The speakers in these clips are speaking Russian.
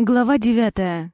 Глава девятая.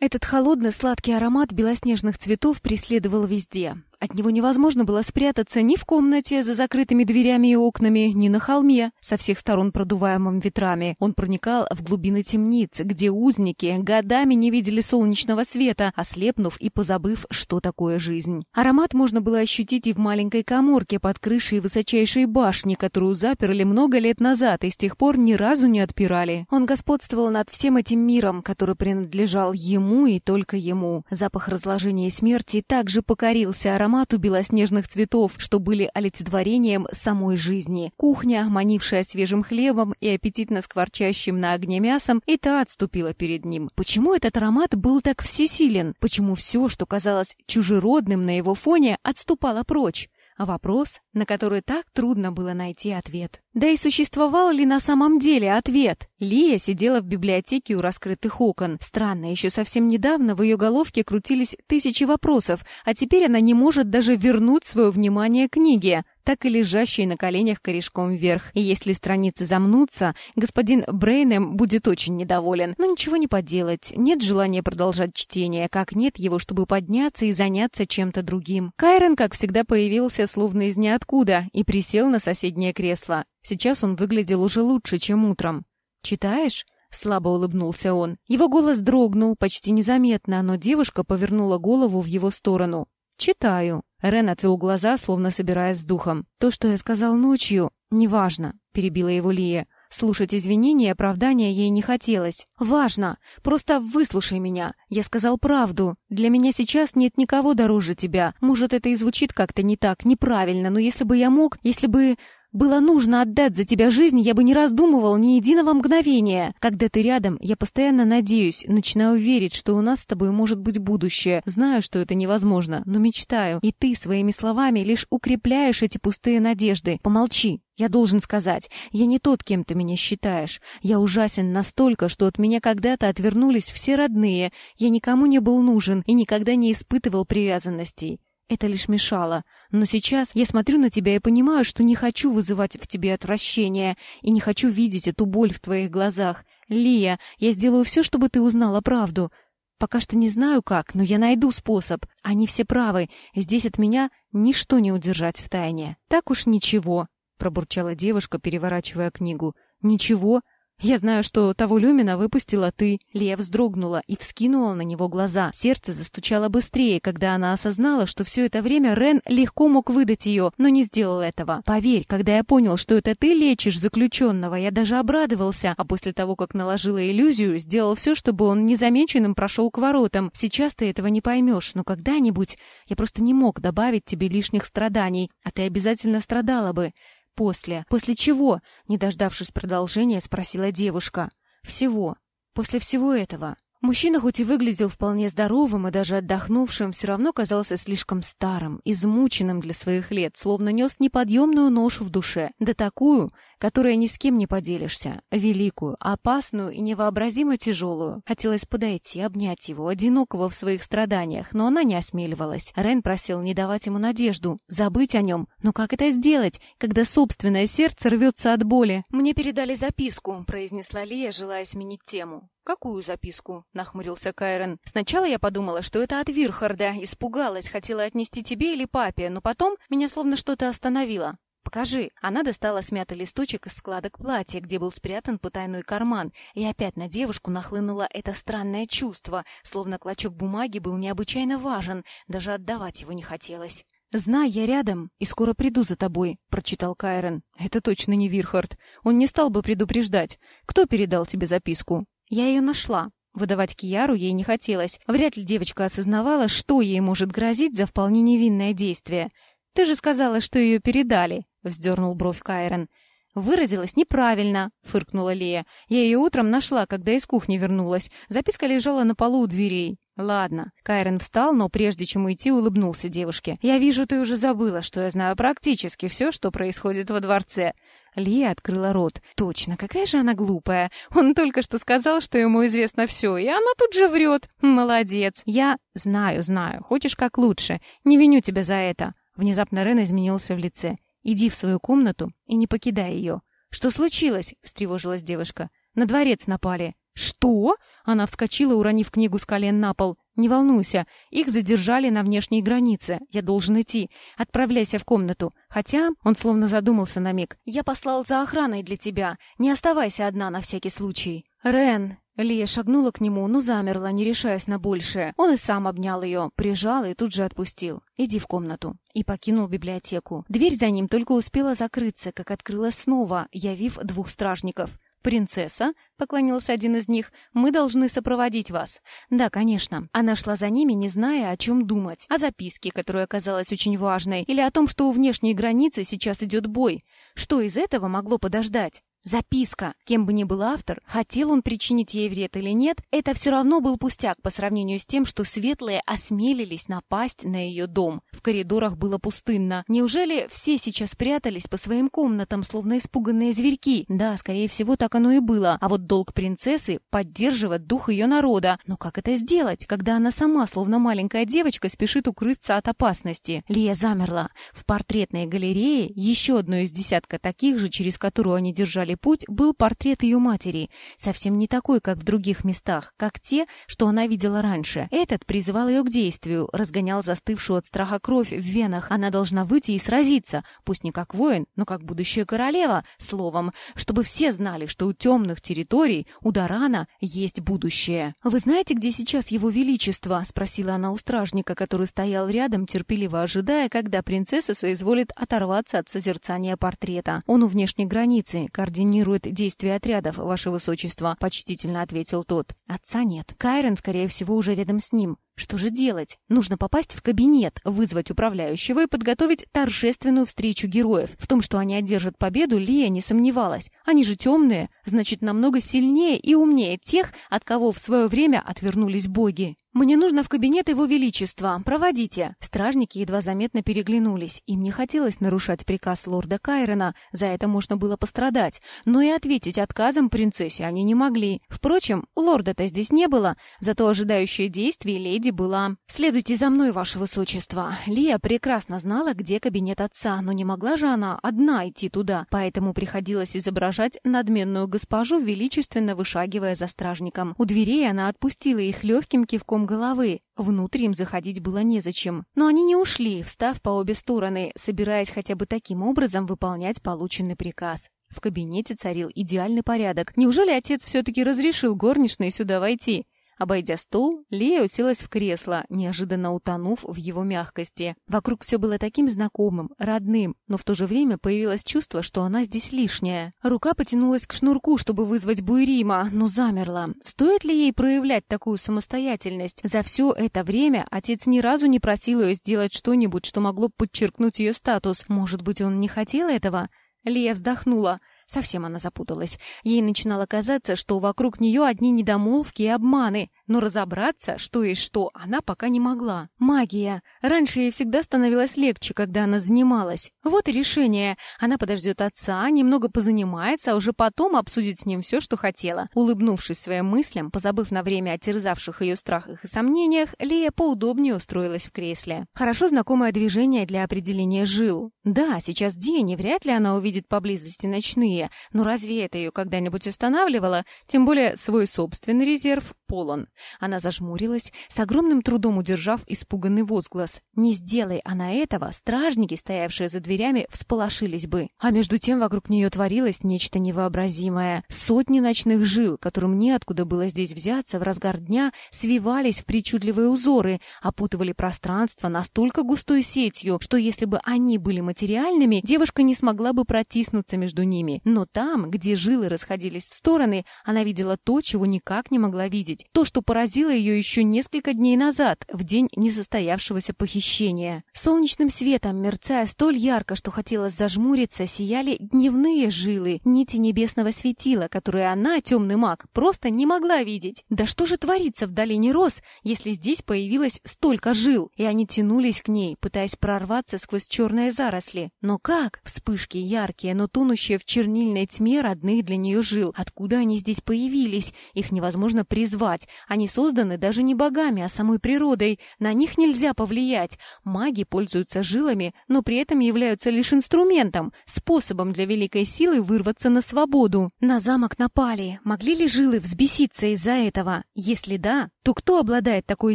Этот холодный сладкий аромат белоснежных цветов преследовал везде. От него невозможно было спрятаться ни в комнате за закрытыми дверями и окнами, ни на холме, со всех сторон продуваемым ветрами. Он проникал в глубины темниц, где узники годами не видели солнечного света, ослепнув и позабыв, что такое жизнь. Аромат можно было ощутить и в маленькой коморке под крышей высочайшей башни, которую заперли много лет назад и с тех пор ни разу не отпирали. Он господствовал над всем этим миром, который принадлежал ему и только ему. Запах разложения и смерти также покорился ароматом аромату белоснежных цветов, что были олицетворением самой жизни. Кухня, манившая свежим хлебом и аппетитно скворчащим на огне мясом, и та отступила перед ним. Почему этот аромат был так всесилен? Почему все, что казалось чужеродным на его фоне, отступало прочь? Вопрос, на который так трудно было найти ответ. Да и существовал ли на самом деле ответ? Лия сидела в библиотеке у раскрытых окон. Странно, еще совсем недавно в ее головке крутились тысячи вопросов, а теперь она не может даже вернуть свое внимание книге так и лежащие на коленях корешком вверх. И если страницы замнутся, господин Брейнем будет очень недоволен. Но ничего не поделать. Нет желания продолжать чтение, как нет его, чтобы подняться и заняться чем-то другим. Кайрон, как всегда, появился словно из ниоткуда и присел на соседнее кресло. Сейчас он выглядел уже лучше, чем утром. «Читаешь?» — слабо улыбнулся он. Его голос дрогнул, почти незаметно, но девушка повернула голову в его сторону. «Читаю». Рен отвел глаза, словно собираясь с духом. «То, что я сказал ночью, неважно», — перебила его Лия. Слушать извинения и оправдания ей не хотелось. «Важно! Просто выслушай меня. Я сказал правду. Для меня сейчас нет никого дороже тебя. Может, это и звучит как-то не так, неправильно, но если бы я мог, если бы было нужно отдать за тебя жизнь, я бы не раздумывал ни единого мгновения. Когда ты рядом, я постоянно надеюсь, начинаю верить, что у нас с тобой может быть будущее. Знаю, что это невозможно, но мечтаю. И ты своими словами лишь укрепляешь эти пустые надежды. Помолчи. Я должен сказать, я не тот, кем ты меня считаешь. Я ужасен настолько, что от меня когда-то отвернулись все родные. Я никому не был нужен и никогда не испытывал привязанностей. Это лишь мешало. Но сейчас я смотрю на тебя и понимаю, что не хочу вызывать в тебе отвращение и не хочу видеть эту боль в твоих глазах. Лия, я сделаю все, чтобы ты узнала правду. Пока что не знаю как, но я найду способ. Они все правы. Здесь от меня ничто не удержать в тайне. Так уж ничего, пробурчала девушка, переворачивая книгу. Ничего? «Я знаю, что того Люмина выпустила ты». Лия вздрогнула и вскинула на него глаза. Сердце застучало быстрее, когда она осознала, что все это время Рен легко мог выдать ее, но не сделал этого. «Поверь, когда я понял, что это ты лечишь заключенного, я даже обрадовался, а после того, как наложила иллюзию, сделал все, чтобы он незамеченным прошел к воротам. Сейчас ты этого не поймешь, но когда-нибудь я просто не мог добавить тебе лишних страданий, а ты обязательно страдала бы. После. После чего? Не дождавшись продолжения, спросила девушка. Всего. После всего этого. Мужчина хоть и выглядел вполне здоровым и даже отдохнувшим, все равно казался слишком старым, измученным для своих лет, словно нес неподъемную ношу в душе, да такую, которой ни с кем не поделишься, великую, опасную и невообразимо тяжелую. Хотелось подойти, обнять его, одинокого в своих страданиях, но она не осмеливалась. Рен просил не давать ему надежду, забыть о нем. Но как это сделать, когда собственное сердце рвется от боли? «Мне передали записку», — произнесла Лия, желая сменить тему. «Какую записку?» — нахмурился Кайрон. «Сначала я подумала, что это от Вирхарда. Испугалась, хотела отнести тебе или папе, но потом меня словно что-то остановило. «Покажи!» Она достала смятый листочек из складок платья, где был спрятан потайной карман, и опять на девушку нахлынуло это странное чувство, словно клочок бумаги был необычайно важен, даже отдавать его не хотелось. «Знай, я рядом и скоро приду за тобой», — прочитал Кайрон. «Это точно не Вирхард. Он не стал бы предупреждать. Кто передал тебе записку?» «Я ее нашла», Выдавать Кияру ей не хотелось. Вряд ли девочка осознавала, что ей может грозить за вполне невинное действие. «Ты же сказала, что ее передали», — вздернул бровь Кайрон. «Выразилась неправильно», — фыркнула Лея. «Я ее утром нашла, когда из кухни вернулась. Записка лежала на полу у дверей». «Ладно». Кайрон встал, но прежде чем уйти, улыбнулся девушке. «Я вижу, ты уже забыла, что я знаю практически все, что происходит во дворце». Лия открыла рот. «Точно, какая же она глупая. Он только что сказал, что ему известно все, и она тут же врет. Молодец. Я знаю, знаю. Хочешь как лучше. Не виню тебя за это». Внезапно Рен изменился в лице. Иди в свою комнату и не покидай ее. Что случилось? встревожилась девушка. На дворец напали. Что? Она вскочила, уронив книгу с колен на пол. «Не волнуйся, их задержали на внешней границе. Я должен идти. Отправляйся в комнату. Хотя...» Он словно задумался на миг. «Я послал за охраной для тебя. Не оставайся одна на всякий случай». «Рен!» Лия шагнула к нему, но замерла, не решаясь на большее. Он и сам обнял ее, прижал и тут же отпустил. «Иди в комнату». И покинул библиотеку. Дверь за ним только успела закрыться, как открылась снова, явив двух стражников. «Принцесса», — поклонился один из них, — «мы должны сопроводить вас». «Да, конечно». Она шла за ними, не зная, о чем думать. О записке, которая оказалась очень важной, или о том, что у внешней границы сейчас идет бой. Что из этого могло подождать? Записка. Кем бы ни был автор, хотел он причинить ей вред или нет, это все равно был пустяк по сравнению с тем, что светлые осмелились напасть на ее дом. В коридорах было пустынно. Неужели все сейчас прятались по своим комнатам, словно испуганные зверьки? Да, скорее всего, так оно и было. А вот долг принцессы — поддерживать дух ее народа. Но как это сделать, когда она сама, словно маленькая девочка, спешит укрыться от опасности? Лия замерла. В портретной галерее, еще одной из десятка таких же, через которую они держали держали путь, был портрет ее матери, совсем не такой, как в других местах, как те, что она видела раньше. Этот призывал ее к действию, разгонял застывшую от страха кровь в венах. Она должна выйти и сразиться, пусть не как воин, но как будущая королева, словом, чтобы все знали, что у темных территорий, у Дарана, есть будущее. «Вы знаете, где сейчас его величество?» — спросила она у стражника, который стоял рядом, терпеливо ожидая, когда принцесса соизволит оторваться от созерцания портрета. Он у внешней границы, координирует координирует действия отрядов, ваше высочество», — почтительно ответил тот. «Отца нет. Кайрон, скорее всего, уже рядом с ним. Что же делать? Нужно попасть в кабинет, вызвать управляющего и подготовить торжественную встречу героев. В том, что они одержат победу, Лия не сомневалась. Они же темные, значит, намного сильнее и умнее тех, от кого в свое время отвернулись боги. «Мне нужно в кабинет Его Величества. Проводите». Стражники едва заметно переглянулись. Им не хотелось нарушать приказ лорда Кайрона, за это можно было пострадать. Но и ответить отказом принцессе они не могли. Впрочем, лорда-то здесь не было, зато ожидающая действий леди была. «Следуйте за мной, Ваше Высочество». Лия прекрасно знала, где кабинет отца, но не могла же она одна идти туда, поэтому приходилось изображать надменную госпожу, величественно вышагивая за стражником. У дверей она отпустила их легким кивком головы. Внутрь им заходить было незачем. Но они не ушли, встав по обе стороны, собираясь хотя бы таким образом выполнять полученный приказ. В кабинете царил идеальный порядок. Неужели отец все-таки разрешил горничной сюда войти? Обойдя стол, Лея уселась в кресло, неожиданно утонув в его мягкости. Вокруг все было таким знакомым, родным, но в то же время появилось чувство, что она здесь лишняя. Рука потянулась к шнурку, чтобы вызвать Буйрима, но замерла. Стоит ли ей проявлять такую самостоятельность? За все это время отец ни разу не просил ее сделать что-нибудь, что могло подчеркнуть ее статус. Может быть, он не хотел этого? Лия вздохнула. Совсем она запуталась. Ей начинало казаться, что вокруг нее одни недомолвки и обманы но разобраться, что есть что, она пока не могла. Магия. Раньше ей всегда становилось легче, когда она занималась. Вот и решение. Она подождет отца, немного позанимается, а уже потом обсудит с ним все, что хотела. Улыбнувшись своим мыслям, позабыв на время о терзавших ее страхах и сомнениях, Лея поудобнее устроилась в кресле. Хорошо знакомое движение для определения жил. Да, сейчас день, и вряд ли она увидит поблизости ночные, но разве это ее когда-нибудь устанавливало? Тем более свой собственный резерв полон. Она зажмурилась, с огромным трудом удержав испуганный возглас. Не сделай она этого, стражники, стоявшие за дверями, всполошились бы. А между тем вокруг нее творилось нечто невообразимое. Сотни ночных жил, которым неоткуда было здесь взяться, в разгар дня свивались в причудливые узоры, опутывали пространство настолько густой сетью, что если бы они были материальными, девушка не смогла бы протиснуться между ними. Но там, где жилы расходились в стороны, она видела то, чего никак не могла видеть. То, что поразило ее еще несколько дней назад, в день несостоявшегося похищения. Солнечным светом, мерцая столь ярко, что хотелось зажмуриться, сияли дневные жилы, нити небесного светила, которые она, темный маг, просто не могла видеть. Да что же творится в долине роз, если здесь появилось столько жил, и они тянулись к ней, пытаясь прорваться сквозь черные заросли. Но как? Вспышки яркие, но тонущие в чернильной тьме родных для нее жил. Откуда они здесь появились? Их невозможно призвать убивать. Они созданы даже не богами, а самой природой. На них нельзя повлиять. Маги пользуются жилами, но при этом являются лишь инструментом, способом для великой силы вырваться на свободу. На замок напали. Могли ли жилы взбеситься из-за этого? Если да, то кто обладает такой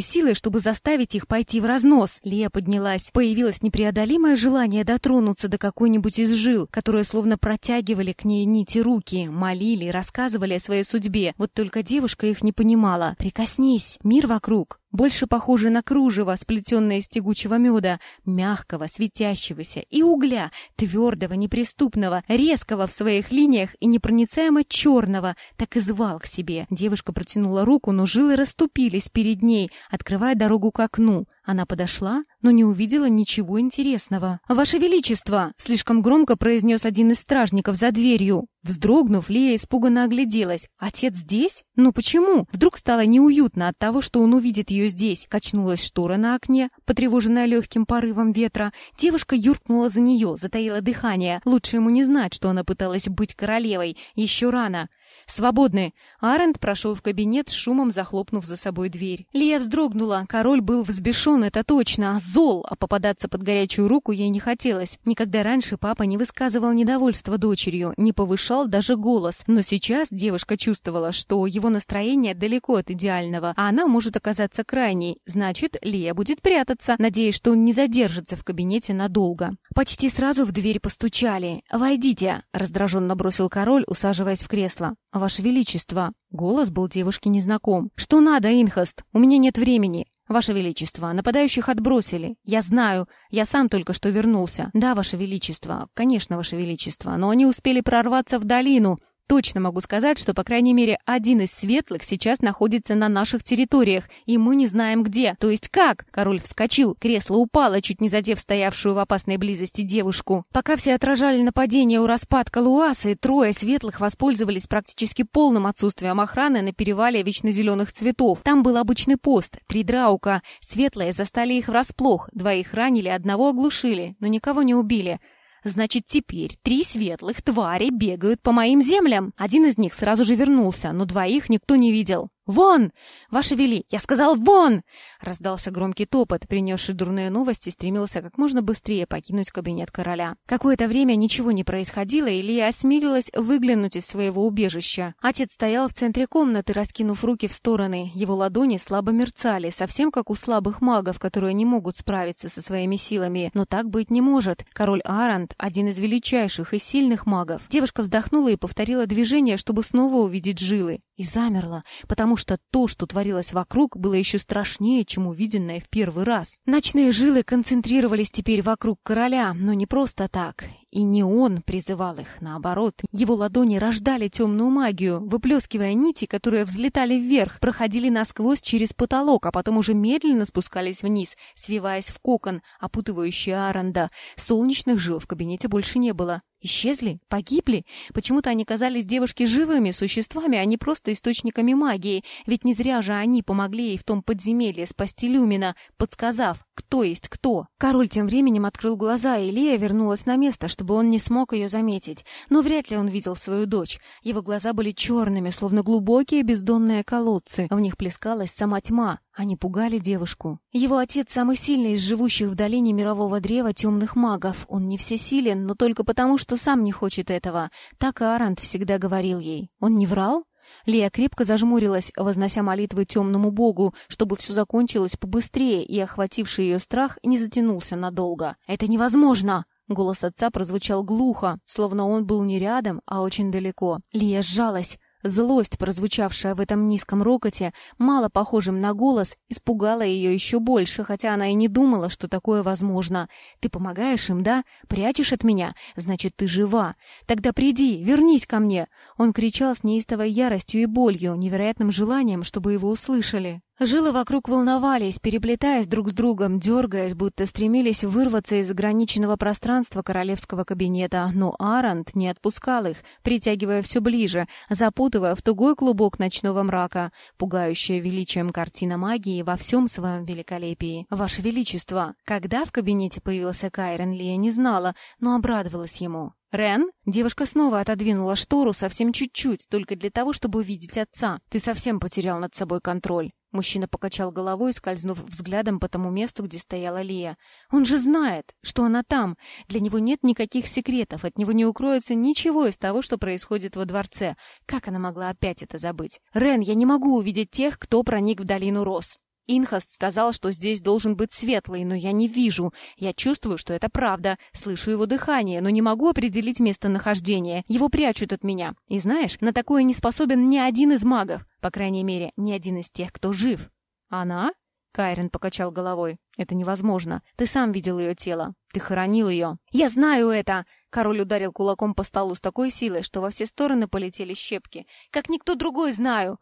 силой, чтобы заставить их пойти в разнос? Лия поднялась. Появилось непреодолимое желание дотронуться до какой-нибудь из жил, которые словно протягивали к ней нити руки, молили, рассказывали о своей судьбе. Вот только девушка их не понимала. «Прикоснись, мир вокруг, больше похожий на кружево, сплетенное из тягучего меда, мягкого, светящегося, и угля, твердого, неприступного, резкого в своих линиях и непроницаемо черного, так и звал к себе. Девушка протянула руку, но жилы расступились перед ней, открывая дорогу к окну. Она подошла, но не увидела ничего интересного. «Ваше Величество!» — слишком громко произнес один из стражников за дверью. Вздрогнув, Лия испуганно огляделась. «Отец здесь? Ну почему?» Вдруг стало неуютно от того, что он увидит ее здесь. Качнулась штора на окне, потревоженная легким порывом ветра. Девушка юркнула за нее, затаила дыхание. Лучше ему не знать, что она пыталась быть королевой. Еще рано. «Свободны!» Арент прошел в кабинет, шумом захлопнув за собой дверь. Лия вздрогнула. Король был взбешен, это точно, зол, а попадаться под горячую руку ей не хотелось. Никогда раньше папа не высказывал недовольства дочерью, не повышал даже голос. Но сейчас девушка чувствовала, что его настроение далеко от идеального, а она может оказаться крайней. Значит, Лия будет прятаться, надеясь, что он не задержится в кабинете надолго. Почти сразу в дверь постучали. «Войдите!» — раздраженно бросил король, усаживаясь в кресло. «Ваше Величество!» Голос был девушке незнаком. «Что надо, Инхост? У меня нет времени!» «Ваше Величество, нападающих отбросили. Я знаю, я сам только что вернулся. Да, Ваше Величество, конечно, Ваше Величество, но они успели прорваться в долину. Точно могу сказать, что, по крайней мере, один из светлых сейчас находится на наших территориях, и мы не знаем где. То есть как? Король вскочил, кресло упало, чуть не задев стоявшую в опасной близости девушку. Пока все отражали нападение у распадка Луасы, трое светлых воспользовались практически полным отсутствием охраны на перевале вечно зеленых цветов. Там был обычный пост, три драука. Светлые застали их врасплох, двоих ранили, одного оглушили, но никого не убили. Значит, теперь три светлых твари бегают по моим землям. Один из них сразу же вернулся, но двоих никто не видел. «Вон! Ваше Вели, я сказал вон!» Раздался громкий топот, принесший дурные новости, стремился как можно быстрее покинуть кабинет короля. Какое-то время ничего не происходило, и Лия осмелилась выглянуть из своего убежища. Отец стоял в центре комнаты, раскинув руки в стороны. Его ладони слабо мерцали, совсем как у слабых магов, которые не могут справиться со своими силами. Но так быть не может. Король Арант — один из величайших и сильных магов. Девушка вздохнула и повторила движение, чтобы снова увидеть жилы. И замерла, потому что то, что творилось вокруг, было еще страшнее, чем увиденное в первый раз. Ночные жилы концентрировались теперь вокруг короля, но не просто так. И не он призывал их, наоборот. Его ладони рождали темную магию, выплескивая нити, которые взлетали вверх, проходили насквозь через потолок, а потом уже медленно спускались вниз, свиваясь в кокон, опутывающий Аранда. Солнечных жил в кабинете больше не было. Исчезли? Погибли? Почему-то они казались девушке живыми существами, а не просто источниками магии. Ведь не зря же они помогли ей в том подземелье спасти Люмина, подсказав, кто есть кто. Король тем временем открыл глаза, и Лия вернулась на место, чтобы он не смог ее заметить. Но вряд ли он видел свою дочь. Его глаза были черными, словно глубокие бездонные колодцы. В них плескалась сама тьма. Они пугали девушку. Его отец самый сильный из живущих в долине мирового древа темных магов. Он не всесилен, но только потому, что сам не хочет этого. Так и Арант всегда говорил ей. Он не врал? Лия крепко зажмурилась, вознося молитвы темному богу, чтобы все закончилось побыстрее, и охвативший ее страх не затянулся надолго. «Это невозможно!» Голос отца прозвучал глухо, словно он был не рядом, а очень далеко. Лия сжалась. Злость, прозвучавшая в этом низком рокоте, мало похожим на голос, испугала ее еще больше, хотя она и не думала, что такое возможно. «Ты помогаешь им, да? Прячешь от меня? Значит, ты жива. Тогда приди, вернись ко мне!» Он кричал с неистовой яростью и болью, невероятным желанием, чтобы его услышали. Жилы вокруг волновались, переплетаясь друг с другом, дергаясь, будто стремились вырваться из ограниченного пространства королевского кабинета, но Арант не отпускал их, притягивая все ближе, запутывая в тугой клубок ночного мрака, пугающая величием картина магии во всем своем великолепии. «Ваше Величество!» Когда в кабинете появился Кайрен, Лия не знала, но обрадовалась ему. Рен?» Девушка снова отодвинула штору совсем чуть-чуть, только для того, чтобы увидеть отца. «Ты совсем потерял над собой контроль». Мужчина покачал головой, скользнув взглядом по тому месту, где стояла Лия. «Он же знает, что она там. Для него нет никаких секретов, от него не укроется ничего из того, что происходит во дворце. Как она могла опять это забыть? Рен, я не могу увидеть тех, кто проник в долину Рос. Инхаст сказал, что здесь должен быть светлый, но я не вижу. Я чувствую, что это правда. Слышу его дыхание, но не могу определить местонахождение. Его прячут от меня. И знаешь, на такое не способен ни один из магов. По крайней мере, ни один из тех, кто жив. Она? Кайрен покачал головой. «Это невозможно. Ты сам видел ее тело. Ты хоронил ее». «Я знаю это!» Король ударил кулаком по столу с такой силой, что во все стороны полетели щепки. «Как никто другой знаю!»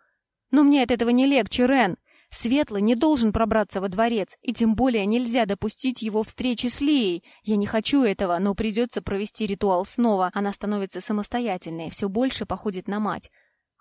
«Но мне от этого не легче, Рен. Светлый не должен пробраться во дворец, и тем более нельзя допустить его встречи с Лией. Я не хочу этого, но придется провести ритуал снова. Она становится самостоятельной, все больше походит на мать.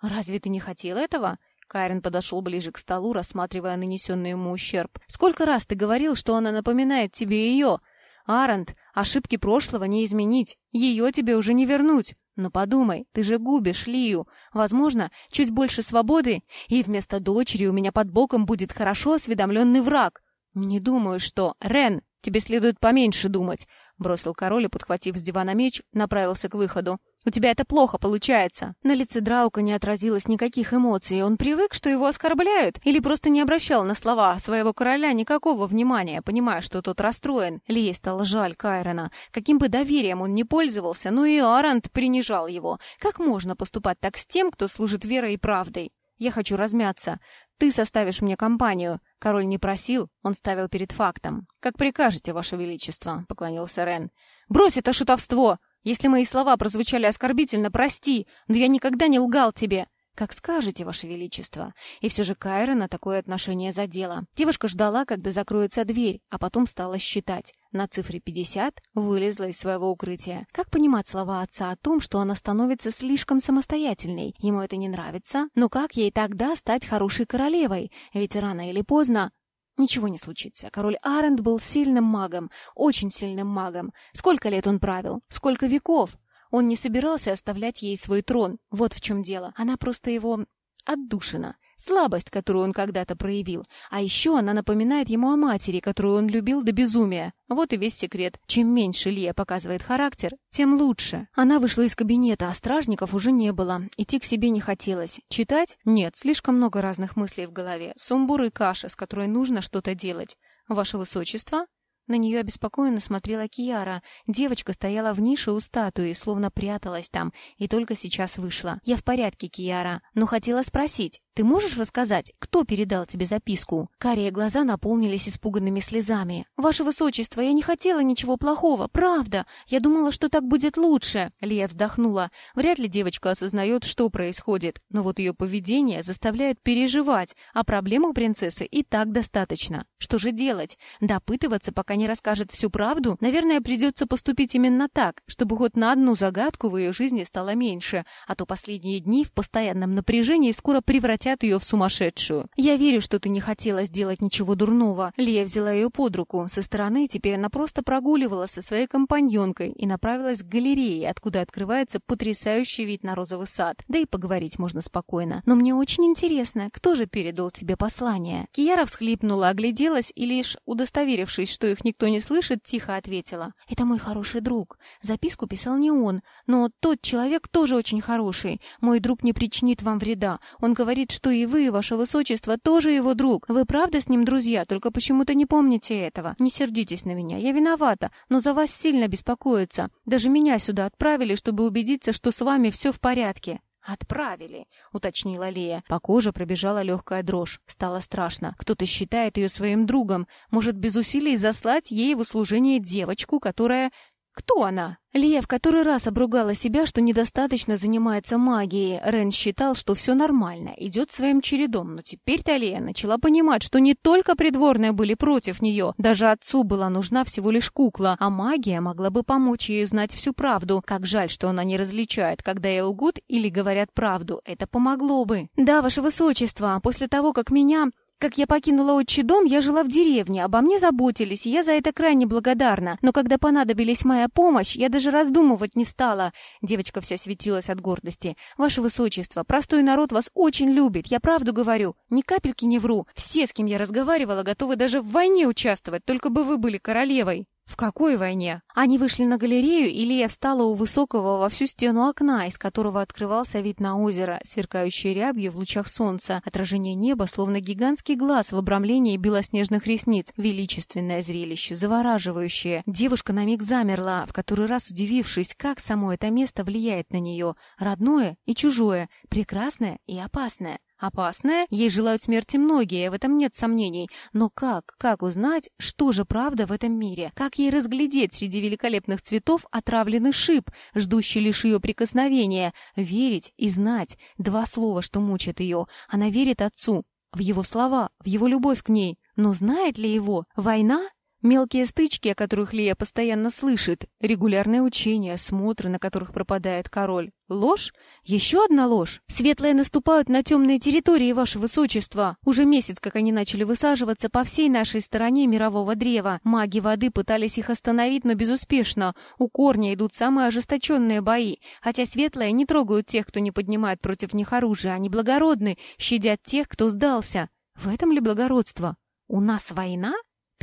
Разве ты не хотел этого? Кайрен подошел ближе к столу, рассматривая нанесенный ему ущерб. «Сколько раз ты говорил, что она напоминает тебе ее? Арент, ошибки прошлого не изменить. Ее тебе уже не вернуть. Но подумай, ты же губишь Лию. Возможно, чуть больше свободы, и вместо дочери у меня под боком будет хорошо осведомленный враг. Не думаю, что... Рен, тебе следует поменьше думать. Бросил король и, подхватив с дивана меч, направился к выходу. «У тебя это плохо получается». На лице Драука не отразилось никаких эмоций. Он привык, что его оскорбляют, или просто не обращал на слова своего короля никакого внимания, понимая, что тот расстроен. Лие стало жаль Кайрона. Каким бы доверием он ни пользовался, но и Арант принижал его. Как можно поступать так с тем, кто служит верой и правдой? Я хочу размяться. Ты составишь мне компанию. Король не просил, он ставил перед фактом. Как прикажете, ваше величество, поклонился Рен. Брось это шутовство! Если мои слова прозвучали оскорбительно, прости, но я никогда не лгал тебе. «Как скажете, Ваше Величество». И все же Кайра на такое отношение задела. Девушка ждала, когда закроется дверь, а потом стала считать. На цифре 50 вылезла из своего укрытия. Как понимать слова отца о том, что она становится слишком самостоятельной? Ему это не нравится. Но как ей тогда стать хорошей королевой? Ведь рано или поздно Ничего не случится. Король Арент был сильным магом, очень сильным магом. Сколько лет он правил? Сколько веков? Он не собирался оставлять ей свой трон. Вот в чем дело. Она просто его отдушина. Слабость, которую он когда-то проявил. А еще она напоминает ему о матери, которую он любил до безумия. Вот и весь секрет. Чем меньше Лия показывает характер, тем лучше. Она вышла из кабинета, а стражников уже не было. Идти к себе не хотелось. Читать? Нет, слишком много разных мыслей в голове. Сумбур и каша, с которой нужно что-то делать. «Ваше Высочество?» На нее обеспокоенно смотрела Кияра. Девочка стояла в нише у статуи, словно пряталась там, и только сейчас вышла. «Я в порядке, Кияра, но хотела спросить, ты можешь рассказать, кто передал тебе записку?» Карие глаза наполнились испуганными слезами. «Ваше Высочество, я не хотела ничего плохого, правда. Я думала, что так будет лучше». Лия вздохнула. Вряд ли девочка осознает, что происходит, но вот ее поведение заставляет переживать, а проблем у принцессы и так достаточно. Что же делать? Допытываться, пока не расскажет всю правду? Наверное, придется поступить именно так, чтобы хоть на одну загадку в ее жизни стало меньше, а то последние дни в постоянном напряжении скоро превратятся превратят ее в сумасшедшую. Я верю, что ты не хотела сделать ничего дурного. Лия взяла ее под руку. Со стороны теперь она просто прогуливала со своей компаньонкой и направилась к галерее, откуда открывается потрясающий вид на розовый сад. Да и поговорить можно спокойно. Но мне очень интересно, кто же передал тебе послание? Кияра всхлипнула, огляделась и лишь удостоверившись, что их никто не слышит, тихо ответила. «Это мой хороший друг. Записку писал не он, но тот человек тоже очень хороший. Мой друг не причинит вам вреда. Он говорит, что и вы, ваше высочество, тоже его друг. Вы правда с ним друзья, только почему-то не помните этого. Не сердитесь на меня, я виновата, но за вас сильно беспокоятся. Даже меня сюда отправили, чтобы убедиться, что с вами все в порядке». «Отправили», — уточнила Лея. По коже пробежала легкая дрожь. Стало страшно. Кто-то считает ее своим другом. Может, без усилий заслать ей в услужение девочку, которая... Кто она? Лия в который раз обругала себя, что недостаточно занимается магией. Рен считал, что все нормально, идет своим чередом. Но теперь-то Лия начала понимать, что не только придворные были против нее. Даже отцу была нужна всего лишь кукла, а магия могла бы помочь ей узнать всю правду. Как жаль, что она не различает, когда ей лгут или говорят правду. Это помогло бы. «Да, ваше высочество, после того, как меня...» Как я покинула отчий дом, я жила в деревне, обо мне заботились, и я за это крайне благодарна. Но когда понадобились моя помощь, я даже раздумывать не стала. Девочка вся светилась от гордости. Ваше Высочество, простой народ вас очень любит, я правду говорю. Ни капельки не вру. Все, с кем я разговаривала, готовы даже в войне участвовать, только бы вы были королевой. «В какой войне?» Они вышли на галерею, и Лия встала у высокого во всю стену окна, из которого открывался вид на озеро, сверкающее рябью в лучах солнца, отражение неба, словно гигантский глаз в обрамлении белоснежных ресниц, величественное зрелище, завораживающее. Девушка на миг замерла, в который раз удивившись, как само это место влияет на нее, родное и чужое, прекрасное и опасное. Опасная? Ей желают смерти многие, в этом нет сомнений. Но как? Как узнать, что же правда в этом мире? Как ей разглядеть среди великолепных цветов отравленный шип, ждущий лишь ее прикосновения? Верить и знать. Два слова, что мучат ее. Она верит отцу. В его слова, в его любовь к ней. Но знает ли его? Война? Мелкие стычки, о которых Лия постоянно слышит, регулярные учения, смотры, на которых пропадает король. Ложь? Еще одна ложь? Светлые наступают на темные территории, ваше высочество. Уже месяц, как они начали высаживаться по всей нашей стороне мирового древа. Маги воды пытались их остановить, но безуспешно. У корня идут самые ожесточенные бои. Хотя светлые не трогают тех, кто не поднимает против них оружие. Они благородны, щадят тех, кто сдался. В этом ли благородство? У нас война?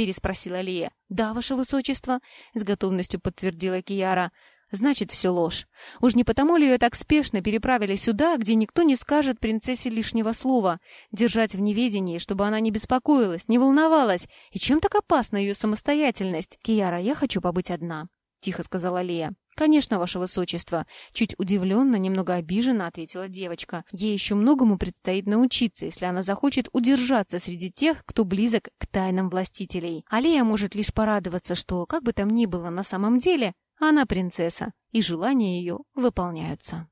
Переспросила Лия. «Да, ваше высочество», — с готовностью подтвердила Кияра. «Значит, все ложь. Уж не потому ли ее так спешно переправили сюда, где никто не скажет принцессе лишнего слова, держать в неведении, чтобы она не беспокоилась, не волновалась? И чем так опасна ее самостоятельность? Кияра, я хочу побыть одна», — тихо сказала Лия. «Конечно, ваше высочество», — чуть удивленно, немного обиженно ответила девочка. «Ей еще многому предстоит научиться, если она захочет удержаться среди тех, кто близок к тайнам властителей. Алия может лишь порадоваться, что, как бы там ни было на самом деле, она принцесса, и желания ее выполняются».